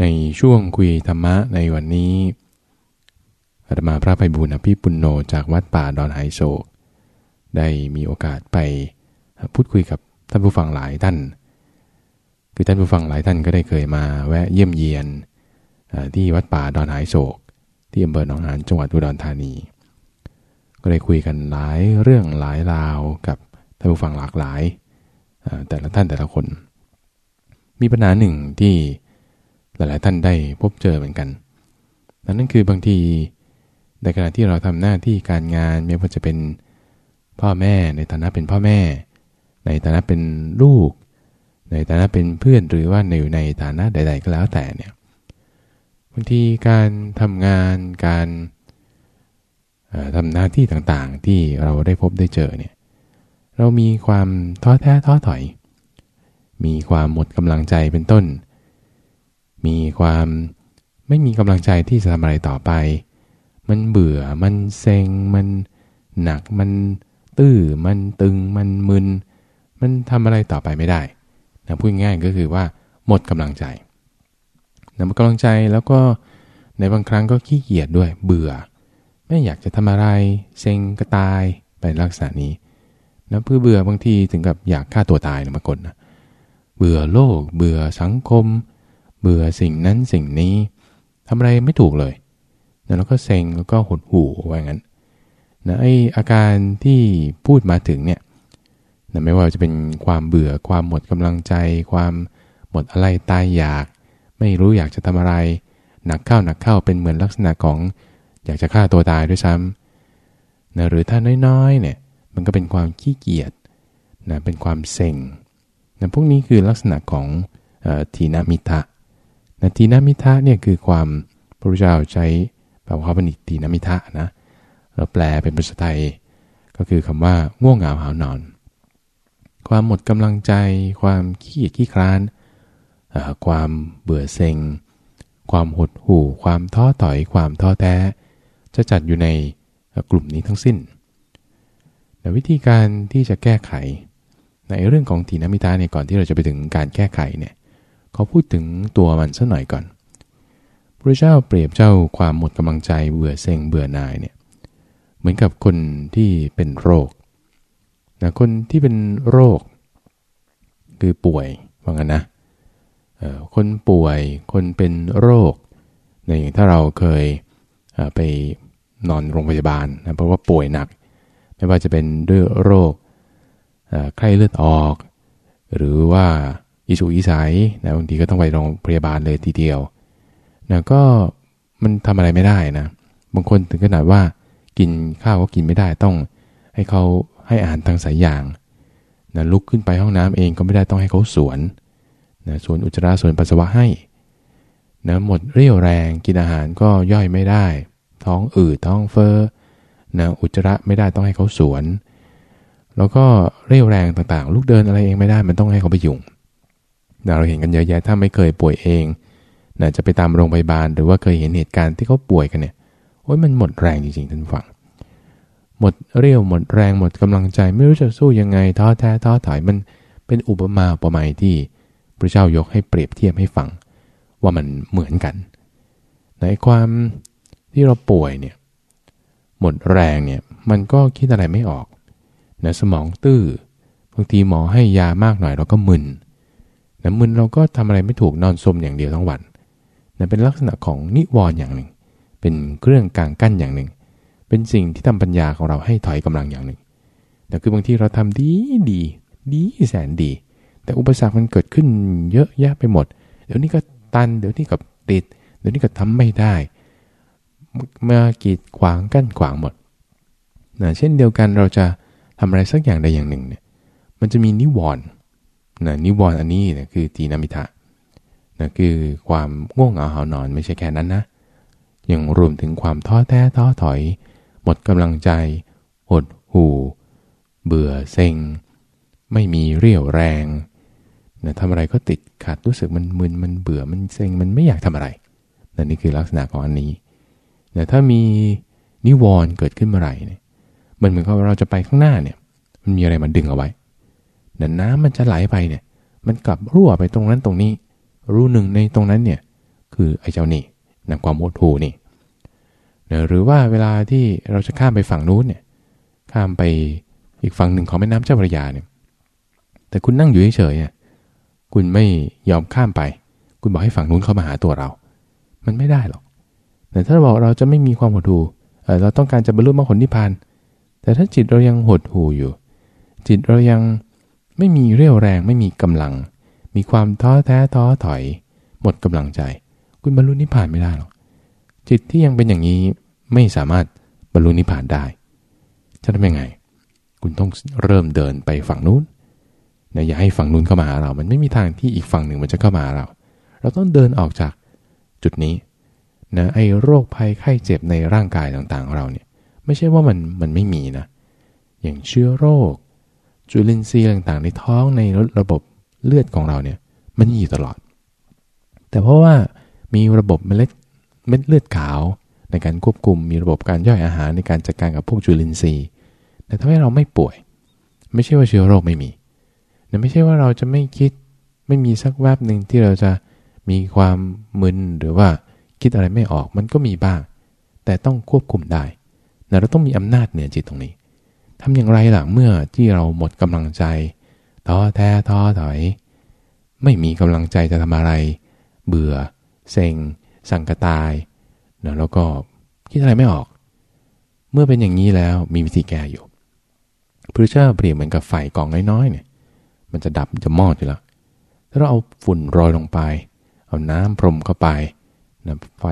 ในช่วงคุยธรรมะในวันนี้อาตมาพระภัยบุญอภิปุณโญจากวัดป่าดอนไหโศก ได้มีโอกาสไปพูดคุยกับท่านผู้ฟังหลายท่าน คือท่านผู้ฟังหลายท่านก็ได้เคยมาแวะเยี่ยมเยียนที่วัดป่าดอนไหโศก ที่อำเภอหนองหานจังหวัดอุดรธานี ก็ได้คุยกันหลายเรื่องหลายราวกับท่านผู้ฟังหลากหลาย แต่ละท่านแต่ละคน มีปัญหาหนึ่งที่ หลายๆท่านได้พบเจอเหมือนกันนั่นคือบางทีในขณะที่เราทำหน้าที่การงานไม่ว่าจะเป็นพ่อแม่ในฐานะเป็นพ่อแม่ ในฐานะเป็นลูก ในฐานะเป็นเพื่อนหรือว่าในอยู่ในฐานะใด ๆ ก็แล้วแต่เนี่ยบางทีการทำงานการทำหน้าที่ต่างๆที่เราได้พบได้เจอเนี่ยเรามีความท้อแท้ท้อถอย มีความหมดกำลังใจเป็นต้น มีความไม่มีกำลังใจที่จะทำอะไรต่อไป มันเบื่อ มันเซ็ง มันหนัก มันตื้อ มันตึง มันมึน มันทำอะไรต่อไปไม่ได้นะพูดง่ายก็คือว่าหมดกำลังใจนะหมดกำลังใจแล้วก็ในบางครั้งก็ขี้เกียจด้วย เบื่อ ไม่อยากจะทำอะไร เซ็งก็ตายไปลักษณะนี้นะเพื่อเบื่อบางทีถึงกับอยากฆ่าตัวตายนะมากดนะเบื่อโลก เบื่อสังคมเบื่อสิ่งนั้นสิ่งนี้ทำอะไรไม่ถูกเลยแล้วก็เซ็งแล้วก็หดหู่ว่างั้นนะไออาการที่พูดมาถึงเนี่ยนะไม่ว่าจะเป็นความเบื่อความหมดกำลังใจ ความหมดอะไรตายอยาก ไม่รู้อยากจะทำอะไร หนักเข้าหนักเข้าเป็นเหมือนลักษณะของอยากจะฆ่าตัวตายด้วยซ้ำนะหรือถ้าน้อยๆเนี่ยมันก็เป็นความขี้เกียจนะเป็นความเซ็งนะพวกนี้คือลักษณะของทีนามิทะ นะทีนามิทะเนี่ยคือความพระพุทธเจ้าใช้แปลว่าเป็นทีนามิทะนะเราแปลเป็นภาษาไทย ก็คือคำว่าง่วงเหงาหานอน ความหมดกำลังใจ ความขี้เกียจขี้คร้าน ความเบื่อเซ็ง ความหดหู่ ความท้อถอย ความท้อแท้ จะจัดอยู่ในกลุ่มนี้ทั้งสิ้น แต่วิธีการที่จะแก้ไข ในเรื่องของทีนมิทาเนี่ยก่อนที่เราจะไปถึงการแก้ไขเนี่ย ขาพูดถึงตัวมันสักหน่อยก่อน พระเจ้าเปรียบเจ้าความหมดกำลังใจเบื่อเซ็งเบื่อนายเนี่ยเหมือนกับคนที่เป็นโรคนะคนที่เป็นโรค คือป่วยว่างั้นนะคนป่วยคนเป็นโรคในอย่างถ้าเราเคยไปนอนโรงพยาบาลนะเพราะว่าป่วยหนัก ไม่ว่าจะเป็นด้วยโรคไข้เลือดออก หรือว่า อิสุอิสัยนะบางทีก็ต้องไปโรงพยาบาลเลยทีเดียวนะก็มันทำอะไรไม่ได้นะบางคนถึงขนาดว่ากินข้าวก็กินไม่ได้ต้องให้เขาให้อาหารทางสายยางนะลุกขึ้นไปห้องน้ำเองก็ไม่ได้ต้องให้เขาสวนนะสวนอุจจาระสวนปัสสาวะให้นะหมดเรี่ยวแรงกินอาหารก็ย่อยไม่ได้ ท้องอืดท้องเฟอ้อนะอุจจาระไม่ได้ต้องให้เขาสวน แล้วก็เรี่ยวแรงต่างๆลุกเดินอะไรเองไม่ได้มันต้องให้เขาไปยุ่ง เราเห็นกันเยอะแยะถ้าไม่เคยป่วยเองนะจะไปตามโรงพยาบาล หรือว่าเคยเห็นเหตุการณ์ที่เขาป่วยกันเนี่ยโอ้ยมันหมดแรงจริงๆท่านฟัง หมดเรี่ยวหมดแรงหมดกำลังใจ ไม่รู้จะสู้ยังไงท้อแท้ท้อถอยมันเป็นอุปมาอุปไมยที่พระเจ้ายกให้เปรียบเทียบให้ฟัง ว่ามันเหมือนกัน ในความที่เราป่วยเนี่ยหมดแรงเนี่ยมันก็คิดอะไรไม่ออกนะสมองตื้อบางทีหมอให้ยามากหน่อยเราก็มึน นะมึนเราก็ทำอะไรไม่ถูกนอนสมอย่างเดียวทั้งวันนะเป็นลักษณะของนิวรณ์อย่างหนึ่ง เป็นเครื่องกลางกั้นอย่างหนึ่ง เป็นสิ่งที่ทำปัญญาของเราให้ถอยกำลังอย่างหนึ่ง แต่คือบางทีเราทำดีดีดีแสนดี แต่อุปสรรคมันเกิดขึ้นเยอะแยะไปหมด เดี๋ยวนี้ก็ตัน เดี๋ยวนี้ก็ติด เดี๋ยวนี้ก็ทำไม่ได้มากีดขวางกั้นขวางหมดนะเช่นเดียวกันเราจะทำอะไรสักอย่างใดอย่างหนึ่งเนี่ย มันจะมีนิวรณ์ นะนิวรณ์อันนี้นะคือตีนามิทะนะคือความง่วงเหงาหานอนไม่ใช่แค่นั้นนะ ยังรวมถึงความท้อแท้ท้อถอย หมดกำลังใจหดหู่เบื่อเซ็ง ไม่มีเรี่ยวแรงนะทำอะไรก็ติดขัดรู้สึกมันมึนมันเบื่อมันเซ็งมันไม่อยากทำอะไรนะนี่คือลักษณะของอันนี้นะถ้ามีนิวรณ์เกิดขึ้นเมื่อไหร่เนี่ยมันเหมือนกับเราจะไปข้างหน้าเนี่ย มันมีอะไรมาดึงเอาไว้ เนี่ยน้ำมันจะไหลไปเนี่ย มันกลับรั่วไปตรงนั้นตรงนี้ รูหนึ่งในตรงนั้นเนี่ย คือไอ้เจ้านี่นะความหดหู่นี่นหรือว่าเวลาที่เราจะข้ามไปฝั่งนู้นเนี่ย ข้ามไปอีกฝั่งหนึ่งของแม่น้ำเจ้าพระยาเนี่ย แต่คุณนั่งอยู่เฉยๆคุณไม่ยอมข้ามไป คุณบอกให้ฝั่งนู้นเข้ามาหาตัวเรา มันไม่ได้หรอก แต่ถ้าเราบอกเราจะไม่มีความหดหู่เราต้องการจะบรรลุมรรคผลนิพพาน แต่ถ้าจิตเรายังหดหู่อยู่ จิตเรายัง ไม่มีเรี่ยวแรงไม่มีกำลัง มีความท้อแท้ท้อถอย หมดกำลังใจ คุณบรรลุนิพพานไม่ได้หรอกจิตที่ยังเป็นอย่างนี้ไม่สามารถบรรลุนิพพานได้จะทำยังไง คุณต้องเริ่มเดินไปฝั่งนู้นนะอย่าให้ฝั่งนู้นเข้ามาหาเรา มันไม่มีทางที่อีกฝั่งหนึ่งมันจะเข้ามาหาเรา เราต้องเดินออกจากจุดนี้นะไอ้โรคภัยไข้เจ็บในร่างกายต่างๆของเราเนี่ยไม่ใช่ว่ามันมันไม่มีนะ อย่างเชื้อโรค จุลินทรีย์ต่างๆ ในท้องในระบบเลือดของเราเนี่ยมันอยู่ตลอด แต่เพราะว่ามีระบบเมล็ดเม็ดเลือดขาวในการควบคุมมีระบบการย่อยอาหารในการจัดการกับพวกจุลินทรีย์แต่ทำให้เราไม่ป่วย ไม่ใช่ว่าเชื้อโรคไม่มีแต่ไม่ใช่ว่าเราจะไม่คิดไม่มีสักแวบหนึ่งที่เราจะมีความมึนหรือว่าคิดอะไรไม่ออกมันก็มีบ้าง แต่ต้องควบคุมได้เราต้องมีอำนาจเหนือจิตตรงนี้ ทำอย่างไรล่ะเมื่อที่เราหมดกำลังใจท้อแท้ท้อถอย ไม่มีกำลังใจจะทำอะไร เบื่อ เซ็ง สังกตายนะแล้วก็คิดอะไรไม่ออก เมื่อเป็นอย่างนี้แล้วมีวิธีแก้อยู่พระเจ้าเปรียบเหมือนกับไฟกองน้อยๆเนี่ยมันจะดับจะมอดอยู่แล้วถ้าเราเอาฝุ่นโรยลงไป เอาน้ำพรมเข้าไปนะไฟ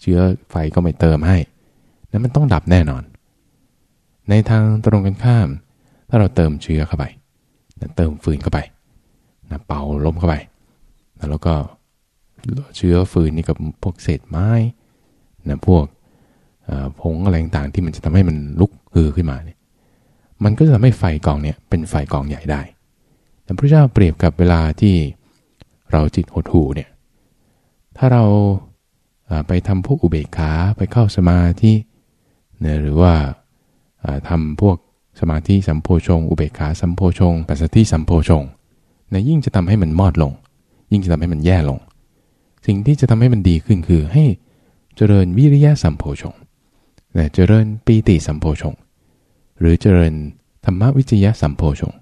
เชื้อไฟก็ไม่เติมให้นั้นมันต้องดับแน่นอน ในทางตรงกันข้าม ถ้าเราเติมเชื้อเข้าไปเติมฟืนเข้าไปนะเป่าลมเข้าไปแล้วก็เชื้อฟืนนี่กับพวกเศษไม้นะพวกผงอะไรต่างๆที่มันจะทำให้มันลุกฮือขึ้นมาเนี่ยมันก็จะทำให้ไฟกองเนี่ยเป็นไฟกองใหญ่ได้ แต่พระเจ้าเปรียบกับเวลาที่เราจิตหดหูเนี่ย ถ้าเราไปทำพวกอุเบกขาไปเข้าสมาธินะหรือว่า ทำพวกสมาธิสัมโพชง อุเบกขาสัมโพชงปัสสติสัมโพชงนะยิ่งจะทำให้มันมอดลง ยิ่งจะทำให้มันแย่ลง สิ่งที่จะทำให้มันดีขึ้นคือให้เจริญวิริยะสัมโพชงนะเจริญปีติสัมโพชง หรือเจริญธรรมวิจยะสัมโพชง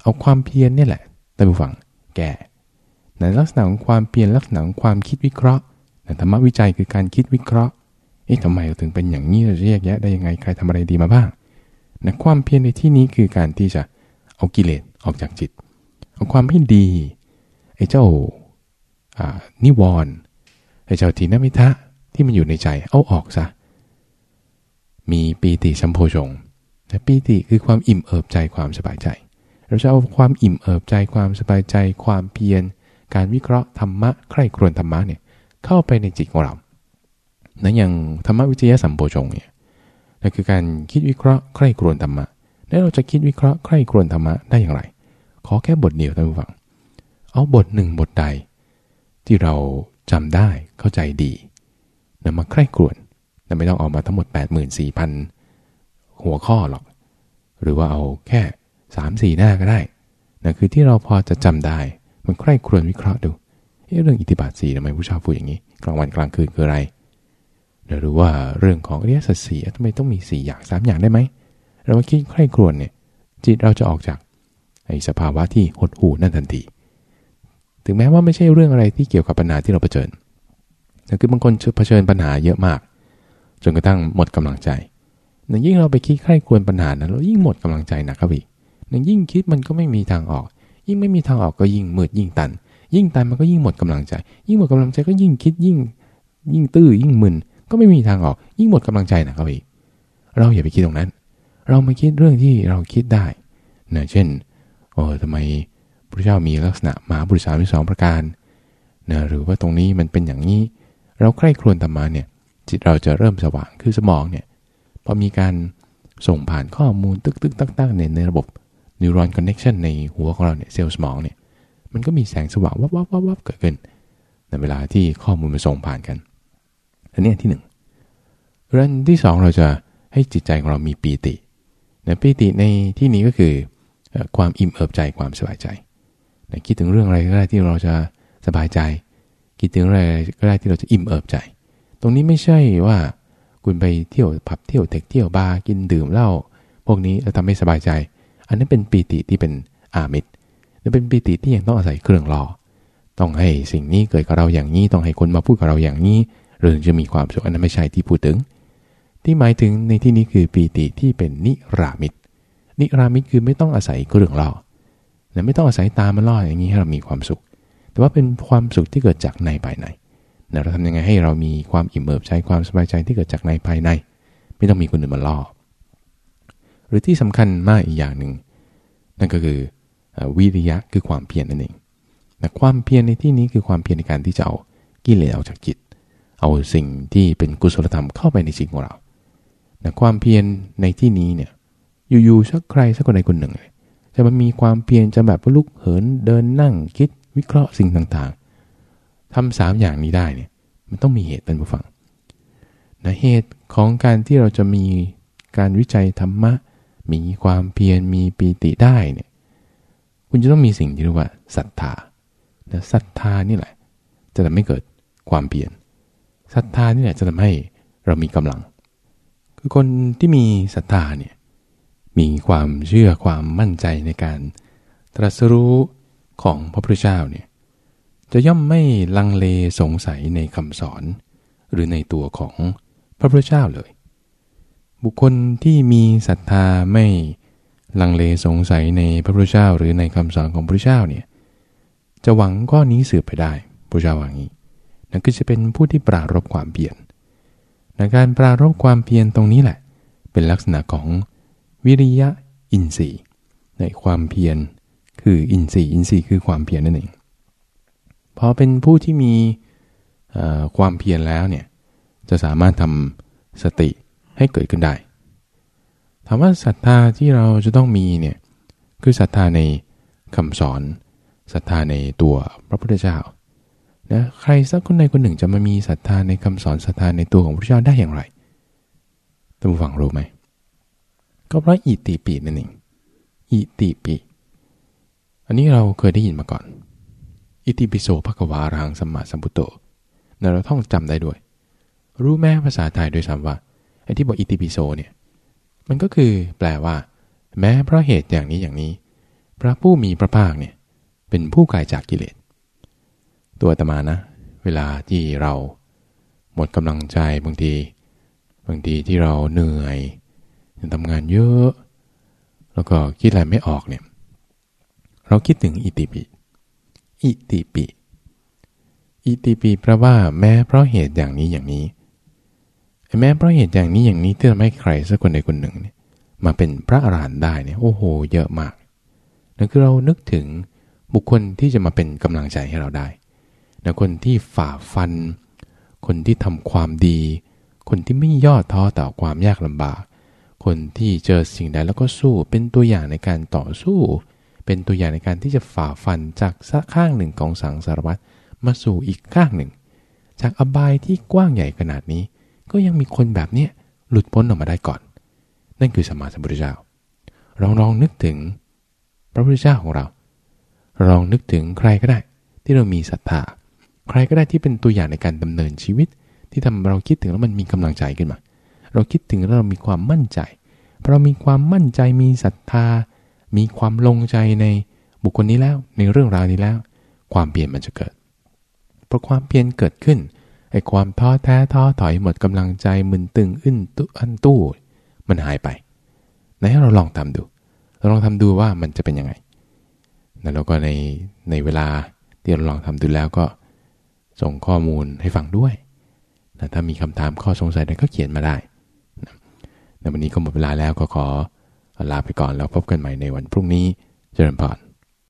เอาความเพียรนี่แหละท่านผู้ฟังแก่ในลักษณะของความเพียรลักษณะของความคิดวิเคราะห์ธรรมวิจัยคือการคิดวิเคราะห์ เอ๊ะทำไมถึงเป็นอย่างนี้เราจะแยกแยะได้ยังไงใครทำอะไรดีมาบ้างนะความเพียรในที่นี้คือการที่จะเอากิเลสออกจากจิต เอาความไม่ดีไอ้เจ้านิวรณ์ไอ้เจ้าทีนมิทะที่มันอยู่ในใจเอาออกซะ มีปีติสัมโพชงแต่ปีติคือความอิ่มเอิบใจความสบายใจ เราจะเอาความอิ่มเอิบใจความสบายใจ ความเพียร การวิเคราะห์ธรรมะใคร่ครวญธรรมะเนี่ยเข้าไปในจิตของเรา นะอย่างธรรมวิจยะสัมโพชงเนี่ยนั่นคือการคิดวิเคราะห์ใคร่ครวญธรรมะ แล้วเราจะคิดวิเคราะห์ใคร่ครวญธรรมะได้อย่างไร ขอแค่บทเดียวท่านผู้ฟัง เอาบทหนึ่งบทใด ที่เราจำได้เข้าใจดีนำมาใคร่ครวญแต่ไม่ต้องออกมาทั้งหมด 84,000 หัวข้อหรอก หรือว่าเอาแค่ 3 4 หน้าก็ได้นั่นคือที่เราพอจะจำได้ มันใคร่ครวญวิเคราะห์ดูเรื่องอิทธิบาทสีทำไมผู้ชาวพูดอย่างนี้ กลางวันกลางคืนคืออะไร หรือว่าเรื่องของอริยสัจสี่ทำไมต้องมีสี่อย่างสามอย่างได้ไหม เราคิดใคร่ครวญเนี่ยจิตเราจะออกจากไอ้สภาวะที่หดหู่นั่นทันที ถึงแม้ว่าไม่ใช่เรื่องอะไรที่เกี่ยวกับปัญหาที่เราเผชิญแต่คือบางคนเผชิญปัญหาเยอะมาก จนกระทั่งหมดกำลังใจยิ่งเราไปคิดใคร่ครวญปัญหานั้นเรายิ่งหมดกำลังใจหนักครับอีกนั่นยิ่งคิดมันก็ไม่มีทางออก ยิ่งไม่มีทางออกก็ยิ่งมืดยิ่งตัน ยิ่งตันมันก็ยิ่งหมดกำลังใจ ยิ่งหมดกำลังใจก็ยิ่งคิดยิ่งยิ่งตื้อยิ่งมึน ก็ไม่มีทางออก ยิ่งหมดกำลังใจนะครับอีก เราอย่าไปคิดตรงนั้น เรามาคิดเรื่องที่เราคิดได้นะเช่นโอ้ทำไมพระเจ้ามีลักษณะมหาบุรุษสามสองประการนะหรือว่าตรงนี้มันเป็นอย่างนี้ เราใคร่ครวญธรรมะเนี่ย จิตเราจะเริ่มสว่างคือสมองเนี่ยพอมีการส่งผ่านข้อมูลตึกตึกตักตักในในระบบ neuron connection ในหัวของเราเนี่ยเซลล์สมองเนี่ยมันก็มีแสงสว่างวับวับวับวับเกิดขึ้นในเวลาที่ข้อมูลมันส่งผ่านกัน อันนี้ที่หนึ่งเรื่องที่สองเราจะให้จิตใจของเรามีปีตินะปีติในที่นี้ก็คือความอิ่มเอิบใจความสบายใจนะคิดถึงเรื่องอะไรก็ได้ที่เราจะสบายใจ คิดถึงอะไรก็ได้ที่เราจะอิ่มเอิบใจ ตรงนี้ไม่ใช่ว่าคุณไปเที่ยวผับเที่ยวเธคเที่ยวบาร์กินดื่มเหล้าพวกนี้แล้วทำให้สบายใจ อันนั้นเป็นปีติที่เป็นอามิสและเป็นปีติที่ยังต้องอาศัยเครื่องล่อต้องให้สิ่งนี้เกิดกับเราอย่างนี้ ต้องให้คนมาพูดกับเราอย่างนี้ ถึงจะมีความสุขอันนั้นไม่ใช่ที่พูดถึง ที่หมายถึงในที่นี้คือปีติที่เป็นนิรามิสนิรามิสคือไม่ต้องอาศัยเครื่องล่อและไม่ต้องอาศัยตามาล่ออย่างนี้ให้เรามีความสุข แต่ว่าเป็นความสุขที่เกิดจากในภายในนะเราทำยังไงให้เรามีความอิ่มเอิบใจความสบายใจที่เกิดจากในภายใน ไม่ต้องมีคนอื่นมาล่อ หรือที่สำคัญมากอีกอย่างหนึ่งนั่นก็คือวิริยะคือความเพียรนั่นเองนะความเพียรในที่นี้คือความเพียรในการที่จะเอากิเลสออกจากจิต เอาสิ่งที่เป็นกุศลธรรมเข้าไปในจิตของเรานะความเพียรในที่นี้เนี่ยอยู่ๆสักใครสักคนใดคนหนึ่งจะมันมีความเพียรจะแบบลุกเหินเดินนั่งคิดวิเคราะห์สิ่งต่างๆทำสามอย่างนี้ได้เนี่ยมันต้องมีเหตุท่านผู้ฟังนะเหตุของการที่เราจะมีการวิจัยธรรมะ มีความเพียรมีปีติได้เนี่ยคุณจะต้องมีสิ่งที่เรียกว่าศรัทธาแต่ศรัทธานี่แหละ จะทำให้เกิดความเปลี่ยน ศรัทธานี่แหละจะทำให้เรามีกำลัง คือคนที่มีศรัทธาเนี่ยมีความเชื่อความมั่นใจในการตรัสรู้ของพระพุทธเจ้าเนี่ยจะย่อมไม่ลังเลสงสัยในคำสอน หรือในตัวของพระพุทธเจ้าเลย บุคคลที่มีศรัทธาไม่ลังเลสงสัยในพระพุทธเจ้าหรือในคำสอนของพระพุทธเจ้าเนี่ยจะหวังก้อนนี้สืบไปได้พระเจ้าว่างี้ นั่นก็จะเป็นผู้ที่ปรารบความเพียรในการปรารบความเพียรตรงนี้แหละ เป็นลักษณะของวิริยะอินทรีย์ในความเพียรคืออินทรีย์อินทรีย์คือความเพียรนั่นเองพอเป็นผู้ที่มีความเพียรแล้วเนี่ยจะสามารถทำสติให้เกิดขึ้นได้ ถามว่าศรัทธาที่เราจะต้องมีเนี่ยคือศรัทธาในคำสอนศรัทธาในตัวพระพุทธเจ้า นะใครสักคนใดคนหนึ่งจะมามีศรัทธาในคำสอนศรัทธาในตัวของพระพุทธเจ้าได้อย่างไรท่านผู้ฟังรู้ไหม ก็เพราะอิติปินั่นเองอิติปิอันนี้เราเคยได้ยินมาก่อน อิติปิโสภควารังสัมมาสัมพุตโตเราท่องจำได้ด้วย รู้แม้ภาษาไทยด้วยซ้ำว่าไอ้ที่บอกอิติปิโสเนี่ยมันก็คือแปลว่า แม้เพราะเหตุอย่างนี้อย่างนี้ พระผู้มีพระภาคเนี่ยเป็นผู้กายจากกิเลส ตัวตมานะ เวลาที่เราหมดกำลังใจบางที บางทีที่เราเหนื่อยทำงานเยอะ แล้วก็คิดอะไรไม่ออกเนี่ย เราคิดถึงอิติปิ อิติปิ อิติปิแปลว่าแม้เพราะเหตุอย่างนี้อย่างนี้ แม้เพราะเหตุอย่างนี้อย่างนี้ที่ทำให้ใครสักคนใดคนหนึ่งเนี่ยมาเป็นพระอรหันต์ได้เนี่ยโอ้โห เยอะมากนั่นคือเรานึกถึงบุคคลที่จะมาเป็นกำลังใจให้เราได้ นะคนที่ฝ่าฟัน คนที่ทำความดี คนที่ไม่ย่อท้อต่อความยากลำบาก คนที่เจอสิ่งใดแล้วก็สู้ เป็นตัวอย่างในการต่อสู้ เป็นตัวอย่างในการที่จะฝ่าฟันจากข้างหนึ่งของสังสารวัตรมาสู่อีกข้างหนึ่ง จากอบายที่กว้างใหญ่ขนาดนี้ ก็ยังมีคนแบบนี้หลุดพ้นออกมาได้ก่อน นั่นคือสมมาสัมพุทธเจ้าลองลองนึกถึงพระพุทธเจ้าของเราลองนึกถึงใครก็ได้ ที่เรามีศรัทธา ใครก็ได้ที่เป็นตัวอย่างในการดำเนินชีวิต ที่ทำเราคิดถึงแล้วมันมีกำลังใจขึ้นมา เราคิดถึงแล้วเรามีความมั่นใจพอเรามีความมั่นใจมีศรัทธา มีความลงใจในบุคคลนี้แล้ว ในเรื่องราวนี้แล้ว ความเปลี่ยนมันจะเกิดพอความเปลี่ยนเกิดขึ้นไอ้ความท้อแท้ท้อถอยหมดกำลังใจมึนตึงอึ้นตุอันตู้ มันหายไปไหนให้เราลองทำดูเราลองทำดูว่ามันจะเป็นยังไงแล้วก็ในในเวลาที่เราลองทำดูแล้วก็ ส่งข้อมูลให้ฟังด้วยนะถ้ามีคำถามข้อสงสัยใดก็เขียนมาได้นะวันนี้ก็หมดเวลาแล้วก็ขอลาไปก่อนแล้วพบกันใหม่ในวันพรุ่งนี้เจริญพร